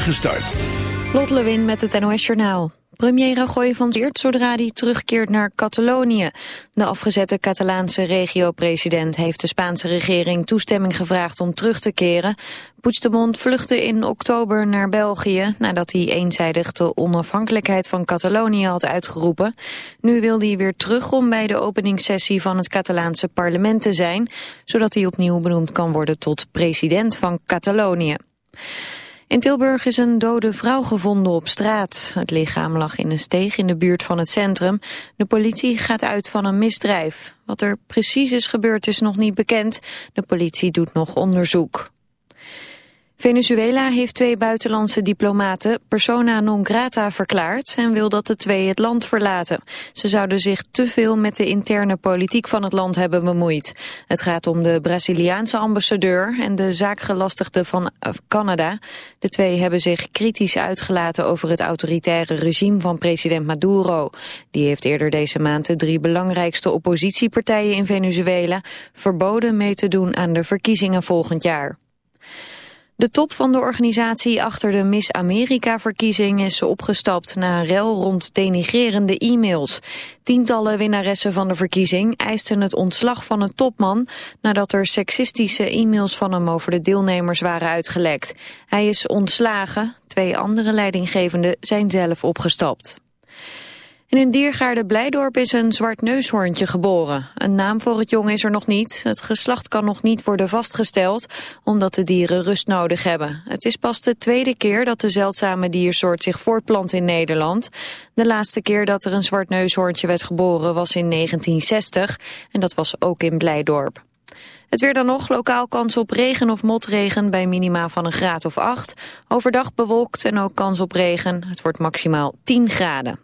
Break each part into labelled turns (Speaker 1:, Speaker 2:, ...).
Speaker 1: Gestart.
Speaker 2: Lot Lewin met het NOS Journaal. Premier Rajoy van Zeert zodra hij terugkeert naar Catalonië. De afgezette Catalaanse regio-president heeft de Spaanse regering toestemming gevraagd om terug te keren. Puigdemont vluchtte in oktober naar België nadat hij eenzijdig de onafhankelijkheid van Catalonië had uitgeroepen. Nu wil hij weer terug om bij de openingssessie van het Catalaanse parlement te zijn, zodat hij opnieuw benoemd kan worden tot president van Catalonië. In Tilburg is een dode vrouw gevonden op straat. Het lichaam lag in een steeg in de buurt van het centrum. De politie gaat uit van een misdrijf. Wat er precies is gebeurd is nog niet bekend. De politie doet nog onderzoek. Venezuela heeft twee buitenlandse diplomaten persona non grata verklaard en wil dat de twee het land verlaten. Ze zouden zich te veel met de interne politiek van het land hebben bemoeid. Het gaat om de Braziliaanse ambassadeur en de zaakgelastigde van Canada. De twee hebben zich kritisch uitgelaten over het autoritaire regime van president Maduro. Die heeft eerder deze maand de drie belangrijkste oppositiepartijen in Venezuela verboden mee te doen aan de verkiezingen volgend jaar. De top van de organisatie achter de Miss Amerika-verkiezing is opgestapt na een rel rond denigrerende e-mails. Tientallen winnaressen van de verkiezing eisten het ontslag van een topman nadat er seksistische e-mails van hem over de deelnemers waren uitgelekt. Hij is ontslagen, twee andere leidinggevenden zijn zelf opgestapt. En in Diergaarde Blijdorp is een zwart neushoorntje geboren. Een naam voor het jong is er nog niet. Het geslacht kan nog niet worden vastgesteld, omdat de dieren rust nodig hebben. Het is pas de tweede keer dat de zeldzame diersoort zich voortplant in Nederland. De laatste keer dat er een zwart neushoorntje werd geboren was in 1960 en dat was ook in Blijdorp. Het weer dan nog, lokaal kans op regen of motregen bij minima van een graad of 8. Overdag bewolkt en ook kans op regen. Het wordt maximaal 10 graden.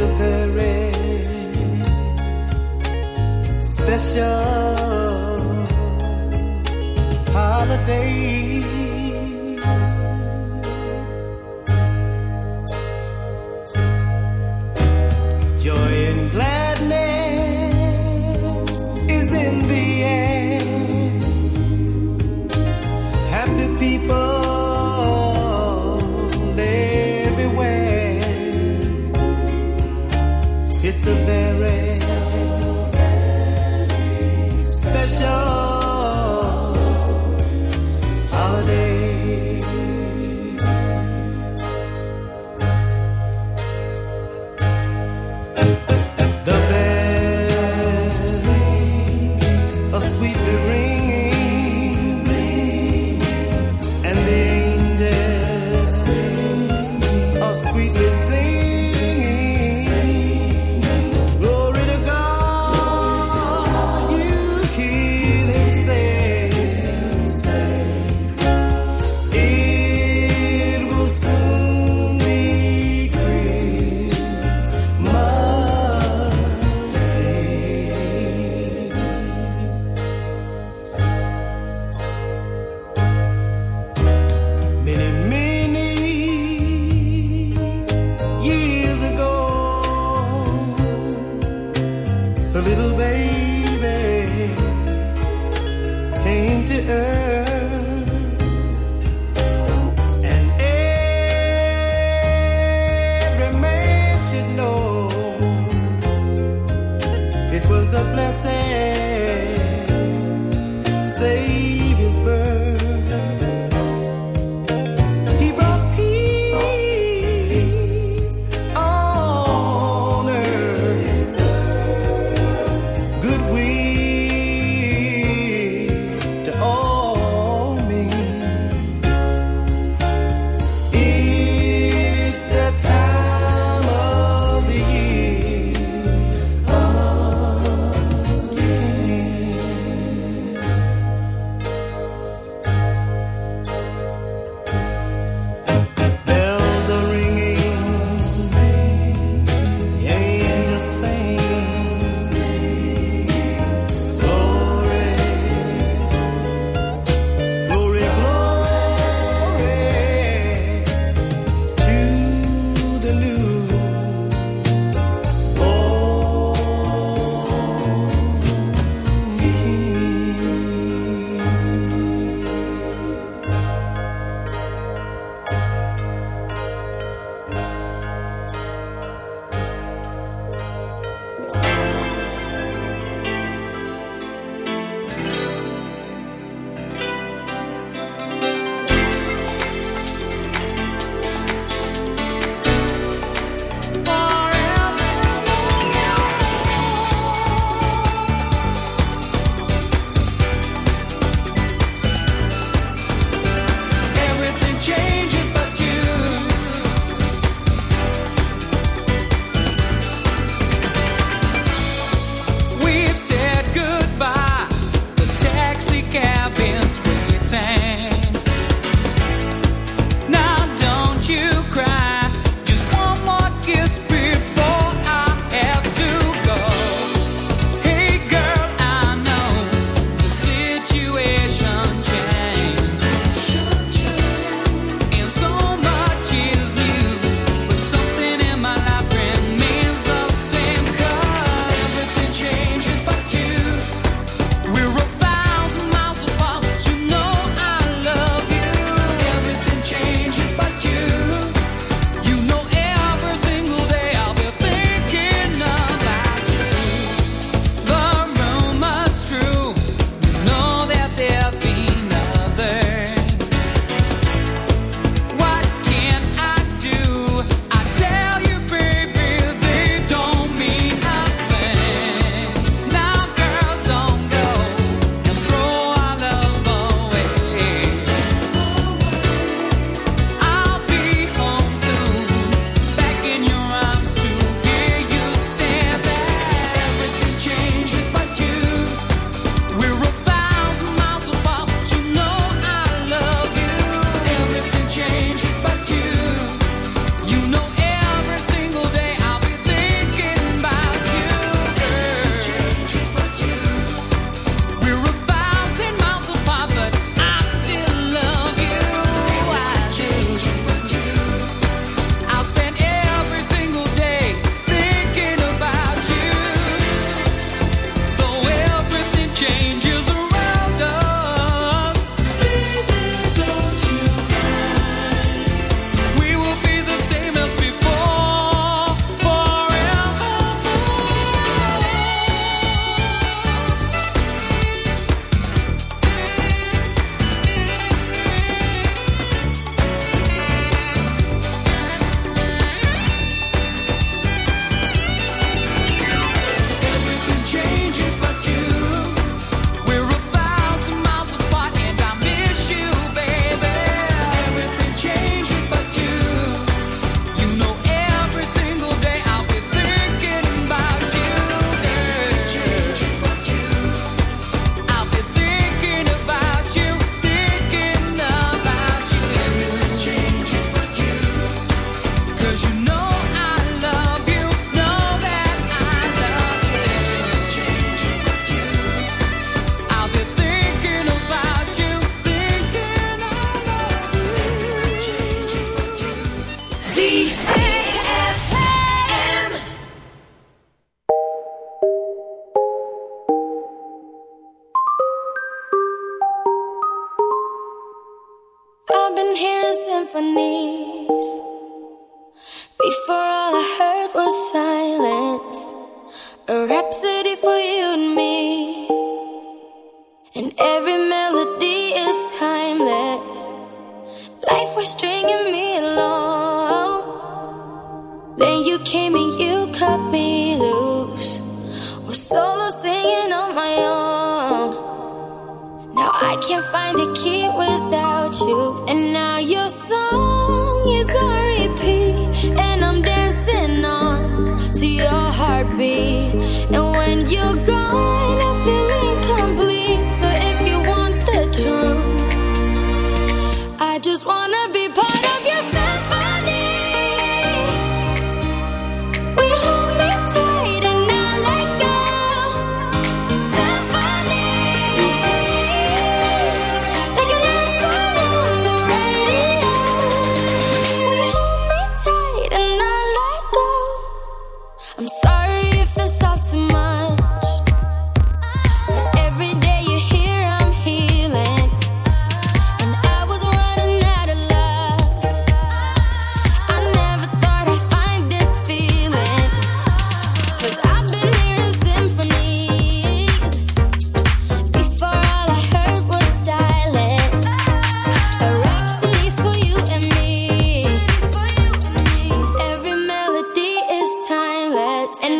Speaker 3: A very special holiday.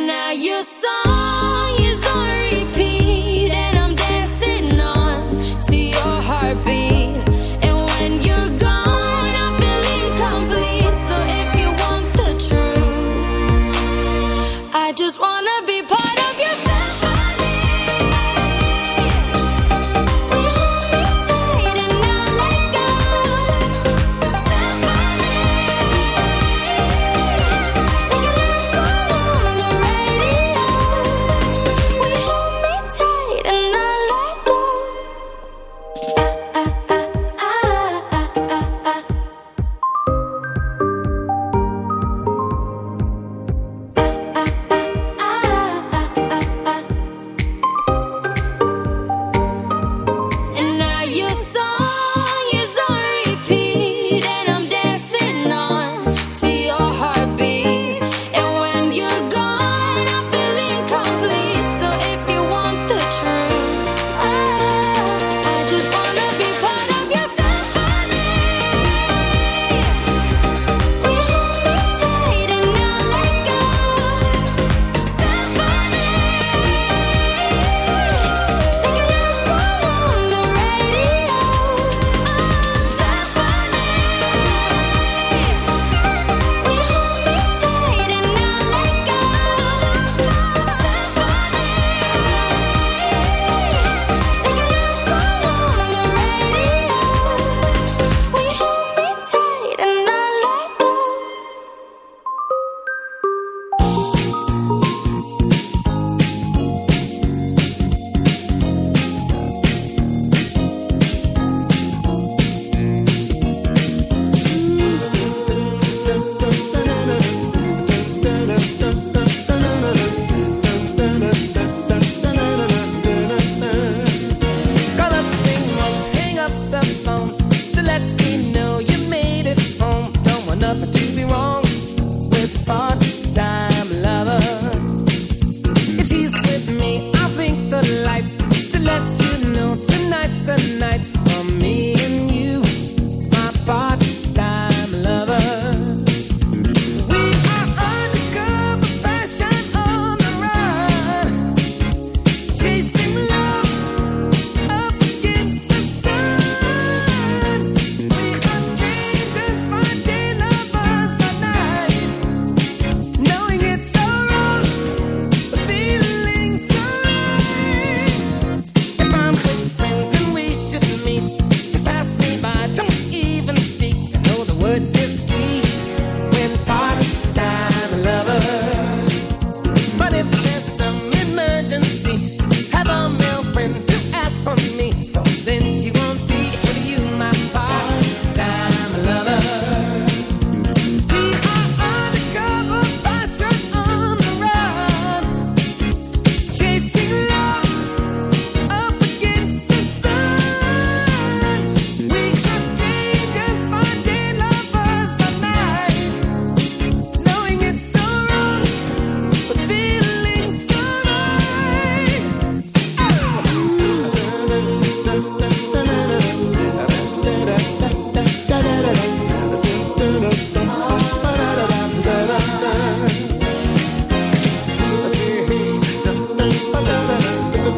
Speaker 4: Ah, ah, ah.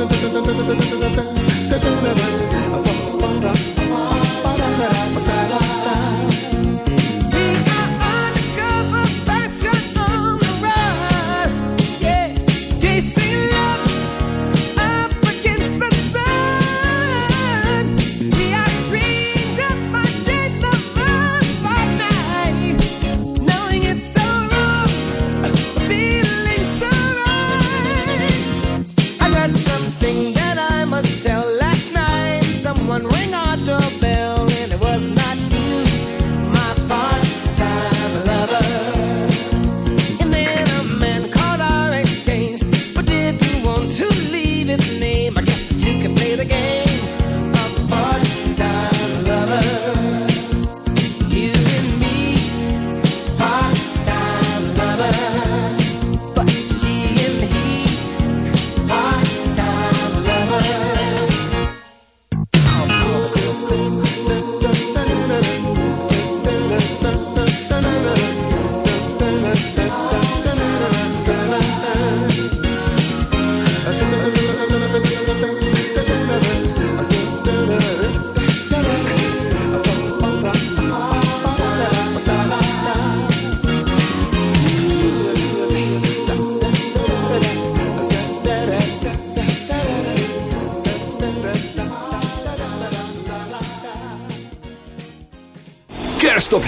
Speaker 5: Op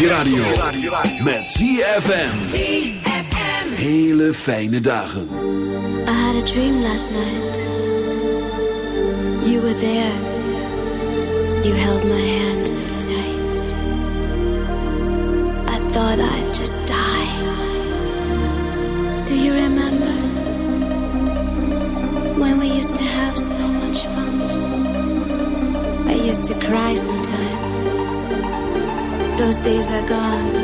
Speaker 5: je radio. Met ZFM. Hele fijne dagen.
Speaker 6: I had a dream last night. You were there. You held my hand gone.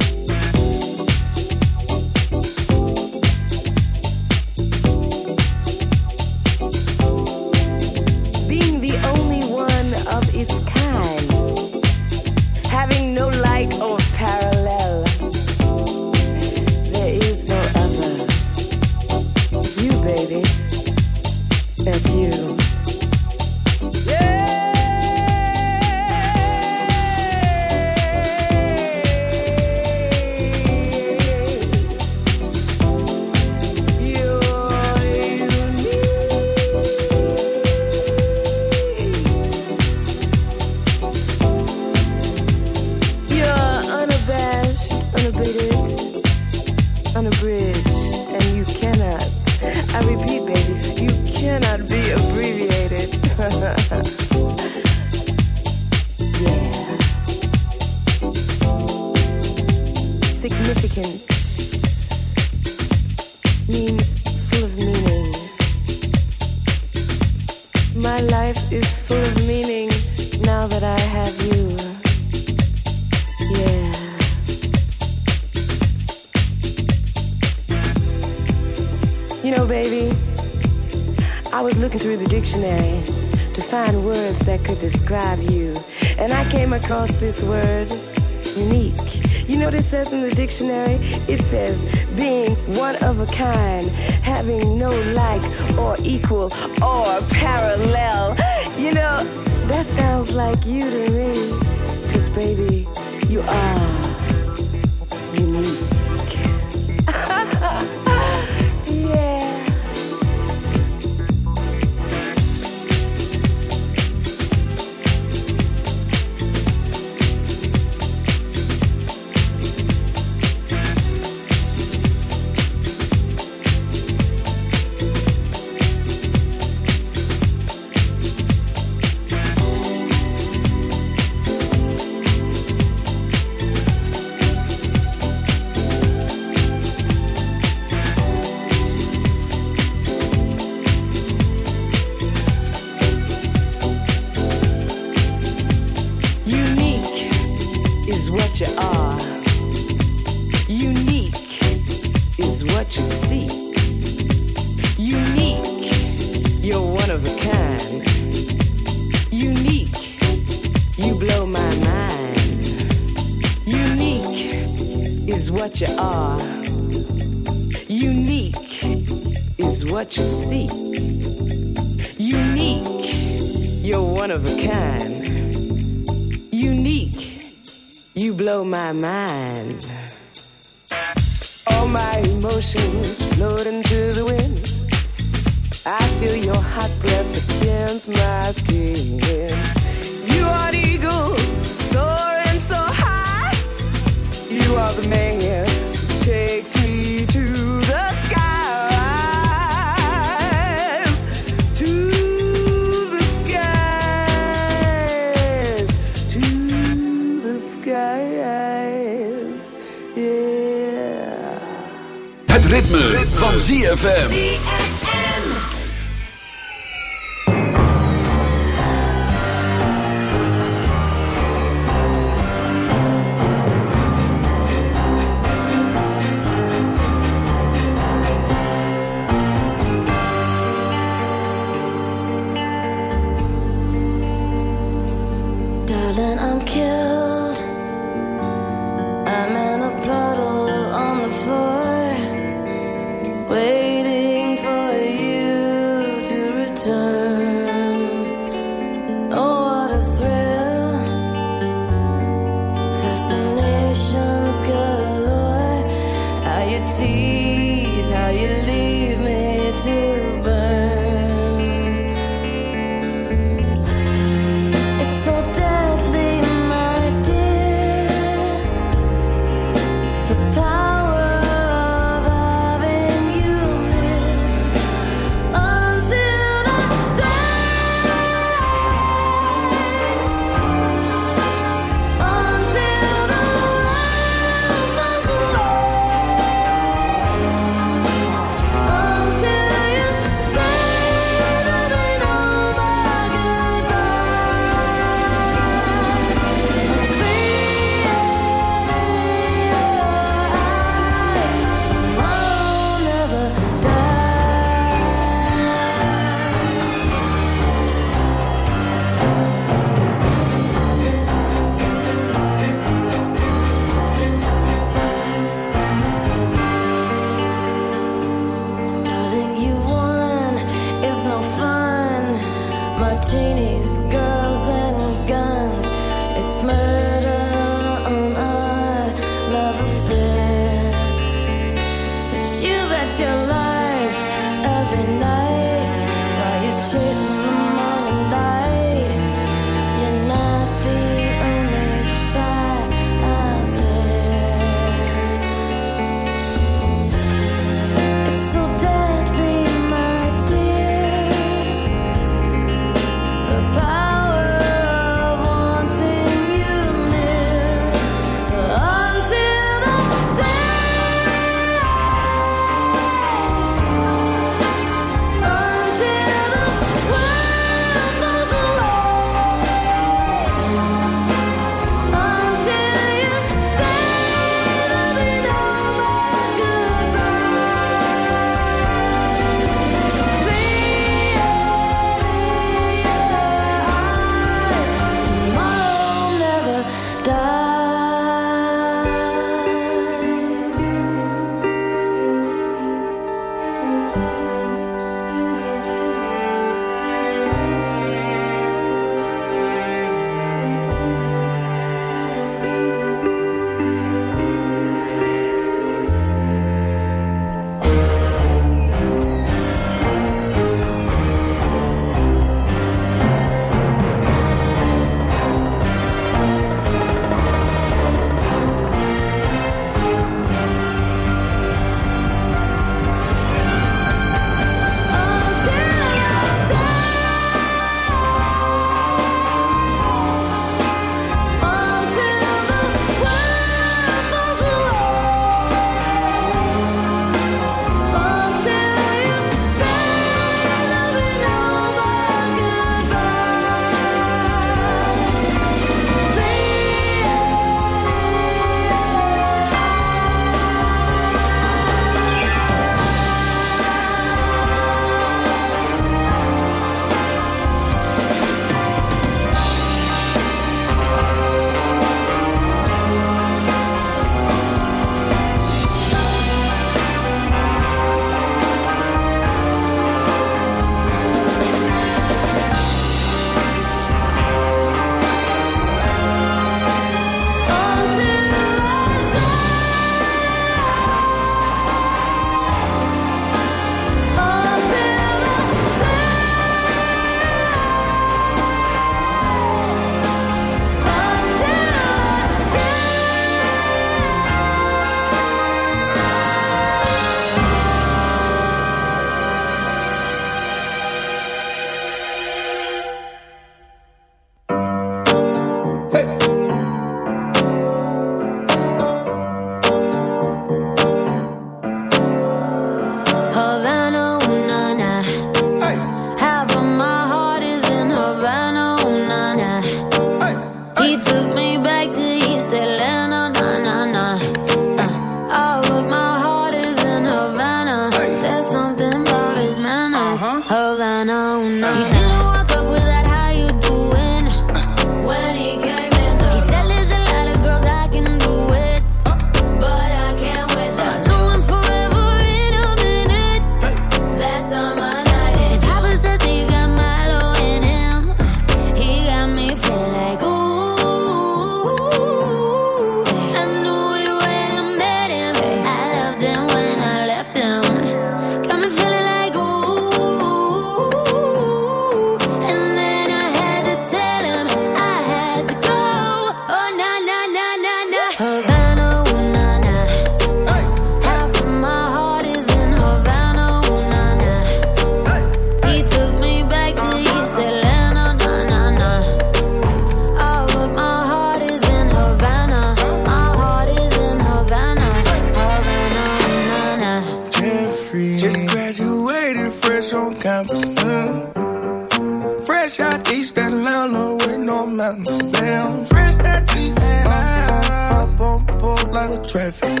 Speaker 7: Traffic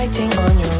Speaker 8: writing on your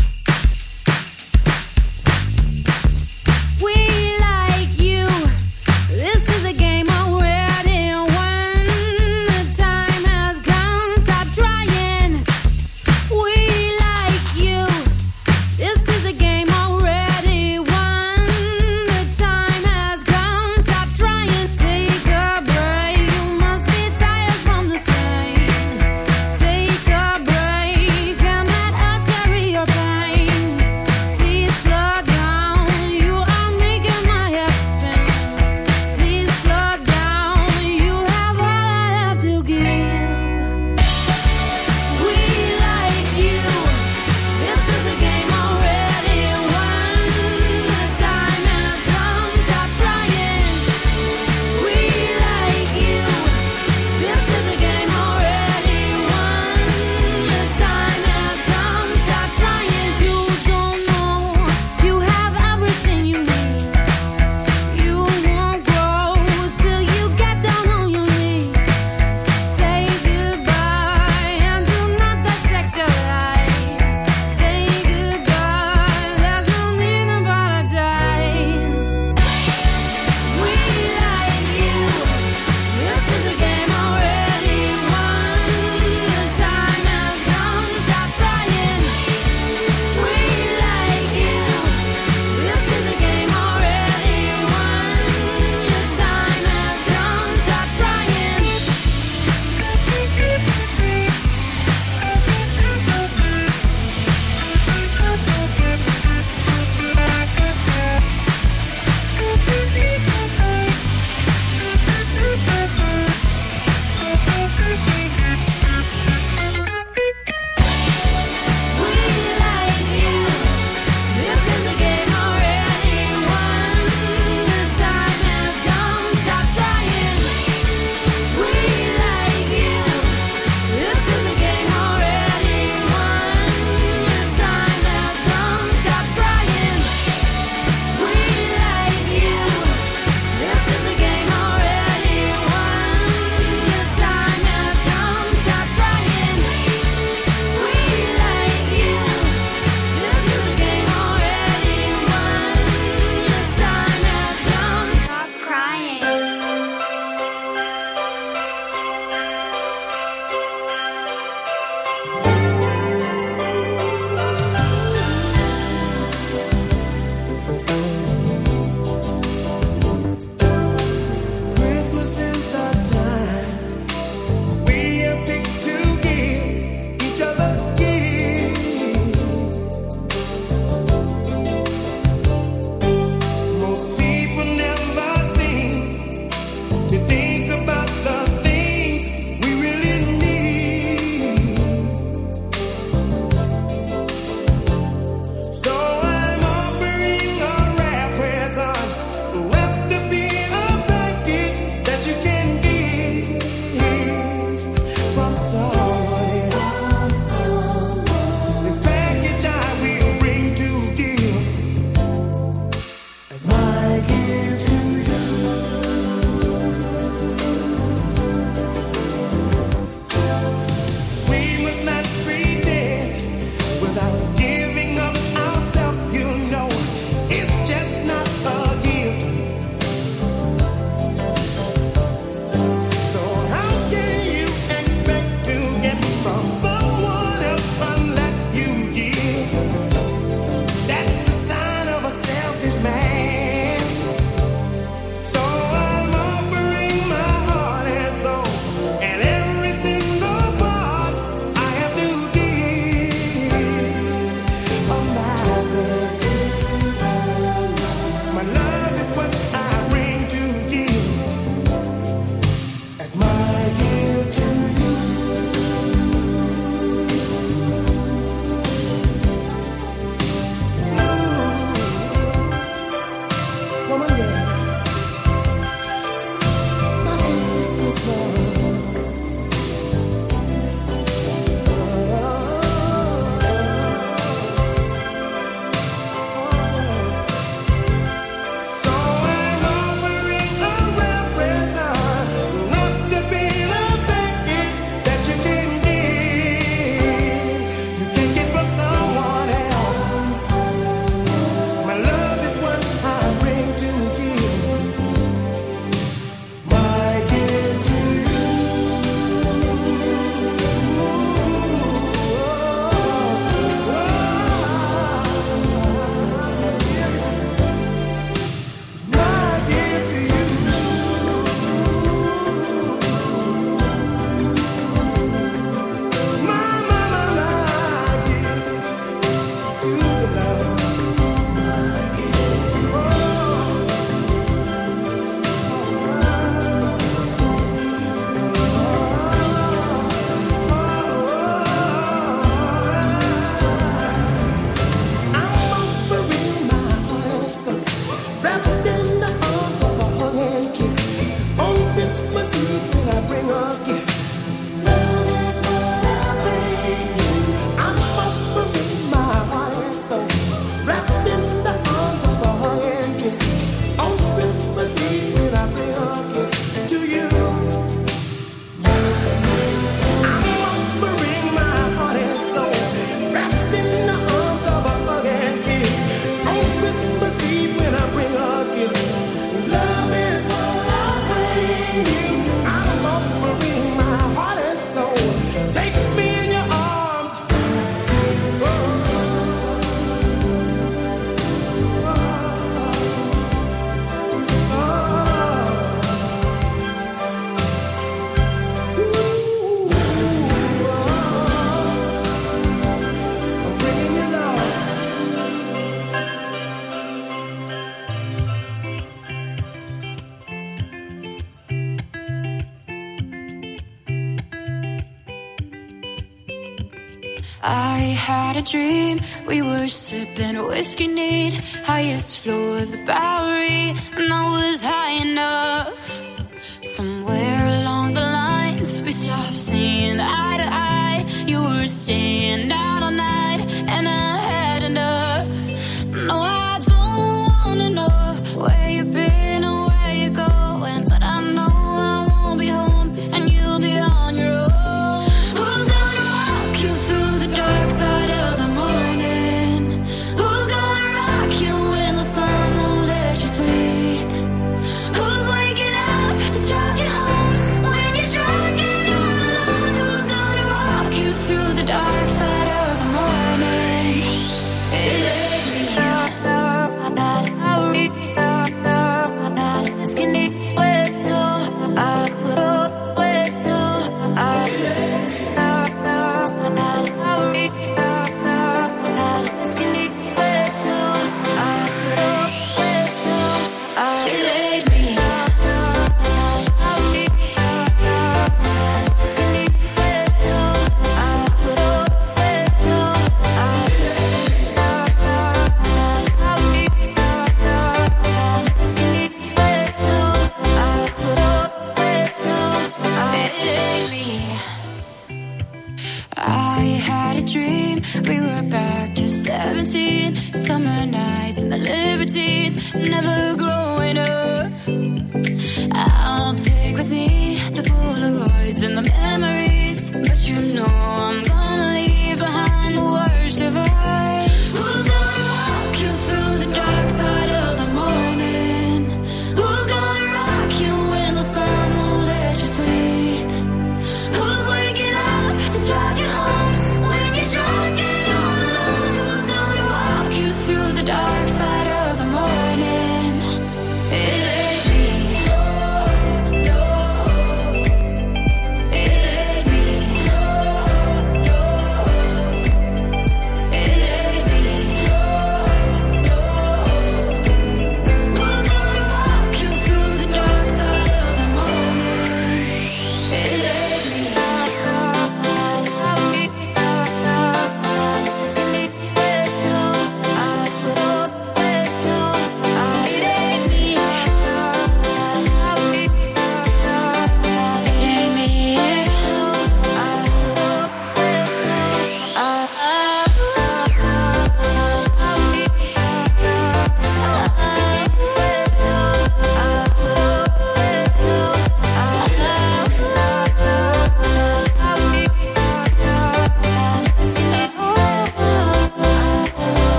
Speaker 9: Sipping whiskey neat, highest floor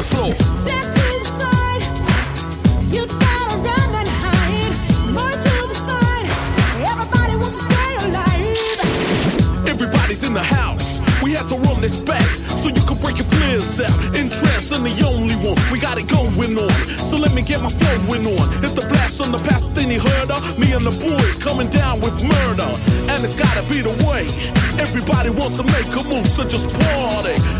Speaker 9: dance floor. Step Everybody's in the house. We had to run this back so you
Speaker 5: can break your flares out. In trance, I'm the only one.
Speaker 10: We
Speaker 9: got it going on. So let me get my flowing on. It's the blast on the past, then he heard her. Me and the boys coming down with murder. And it's gotta be the way. Everybody wants to make a move, so just party.